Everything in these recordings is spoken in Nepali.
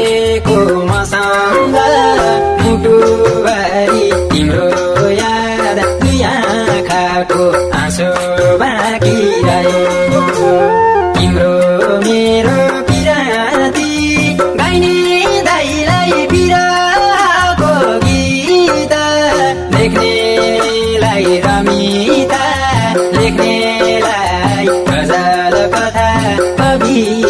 गरेको मसँग मुटुबारी तिम्रो याद दुई आँसु बाँकी रह्यो तिम्रो मेरो किराती गाइने दाइलाई बिराको गीत लेख्नेलाई रमिता लेख्नेलाई गजल कथा कवि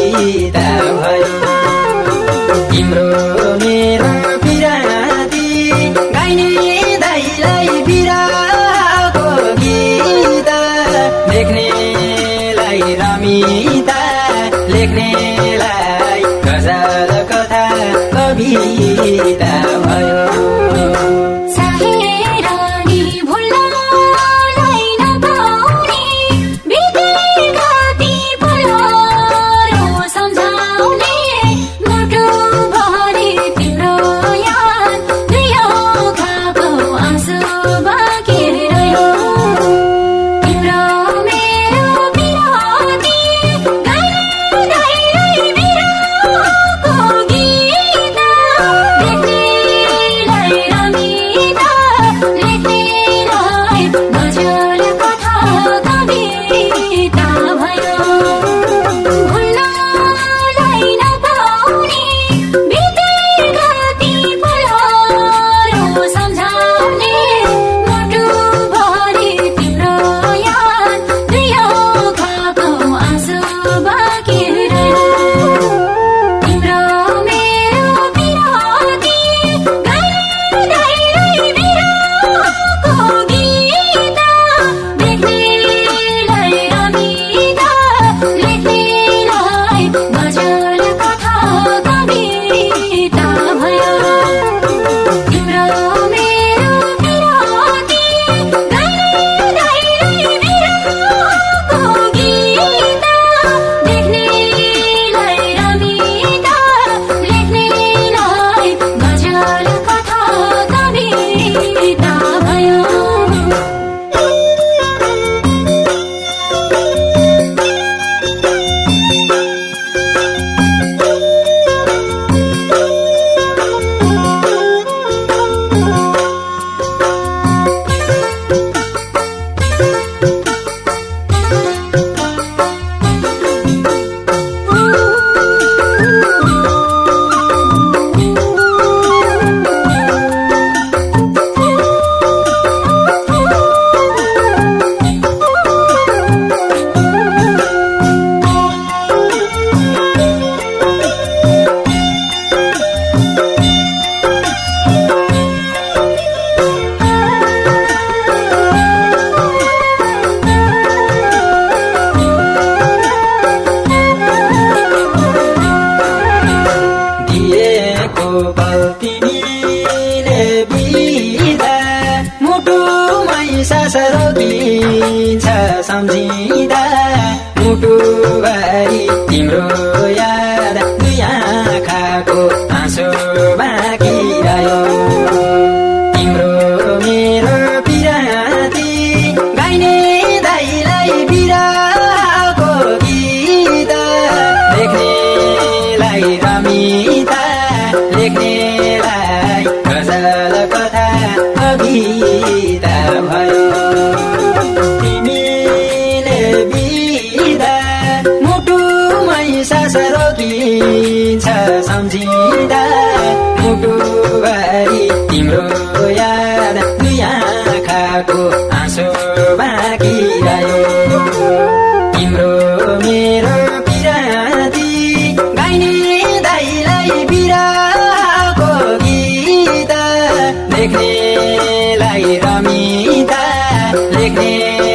मेरो याद आँसु बाँकी रह्यो तिम्रो मेरो बिराती गाइने दाइलाई बिराको गीत लेख्नेलाई रमिता लेख्ने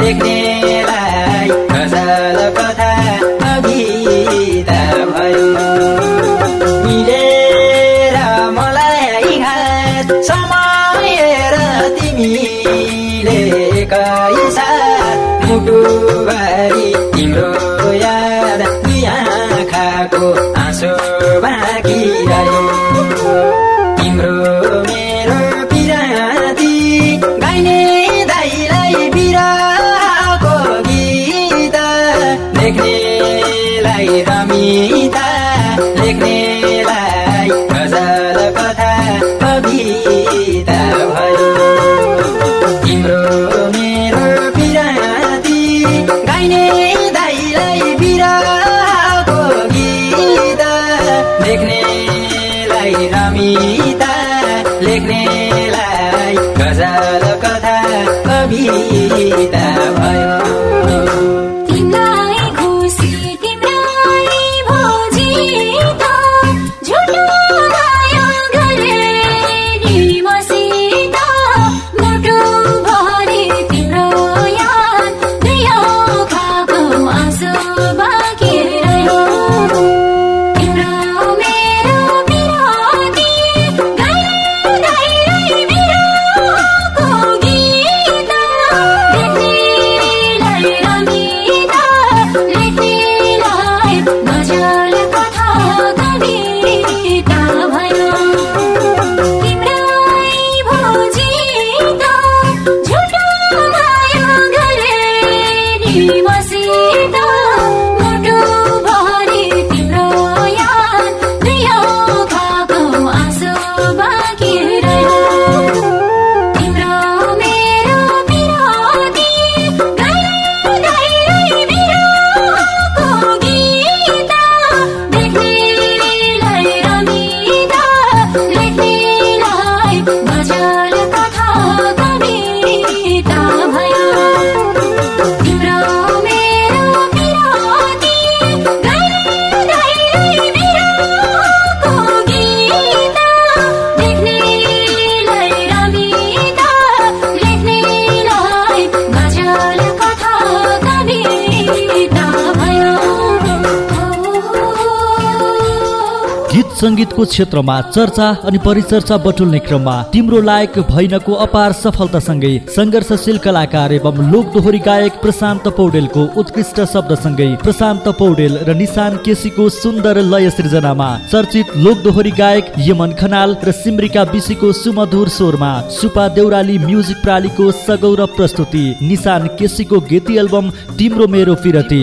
लेख्नेलाई कविता कथा भयो। मिलेर मलाई घात समय र तिमीले कैसा तिम्रो याद आँसु बाँकी रह्यो। तिम्रो बिता भयो। सङ्गीतको क्षेत्रमा चर्चा अनि परिचर्चा बटुल्ने क्रममा तिम्रो लायक भैनको अपार सफलतासँगै सङ्घर्षशील कलाकार एवं लोक दोहोरी गायक प्रशान्त पौडेलको उत्कृष्ट शब्दसँगै प्रशान्त पौडेल र निशान केसीको सुन्दर लय सृजनामा चर्चित लोक दोहोरी गायक यमन खनाल र सिमरिका बिसीको सुमधुर स्वरमा सुपा देउराली म्युजिक प्रालीको सगौरव प्रस्तुति निशान केसीको गीती एल्बम तिम्रो मेरो फिरती।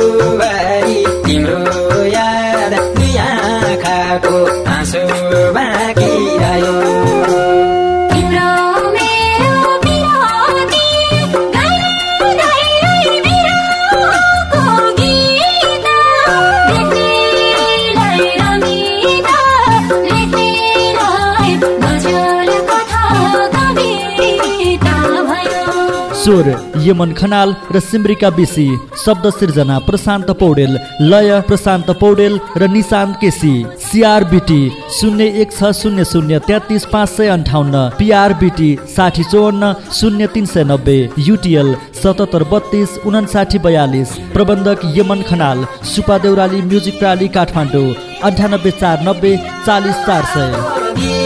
स्वर यमन खनाल र सिमरिका बिसी शब्द सिर्जना प्रशान्त पौडेल लय प्रशान्त पौडेल र निशान्त केसी। सिआरबिटी शून्य एक छ शून्य शून्य तेत्तिस पाँच सय अन्ठाउन्न। पिआरबिटी साठी चौवन्न शून्य तिन सय नब्बे। युटिएल सतहत्तर बत्तिस उनासाठी बयालिस। प्रबन्धक यमन खनाल सुपा देउराली म्युजिक प्राली काठमाडौँ। अन्ठानब्बे चार नब्बे चालिस चार सय।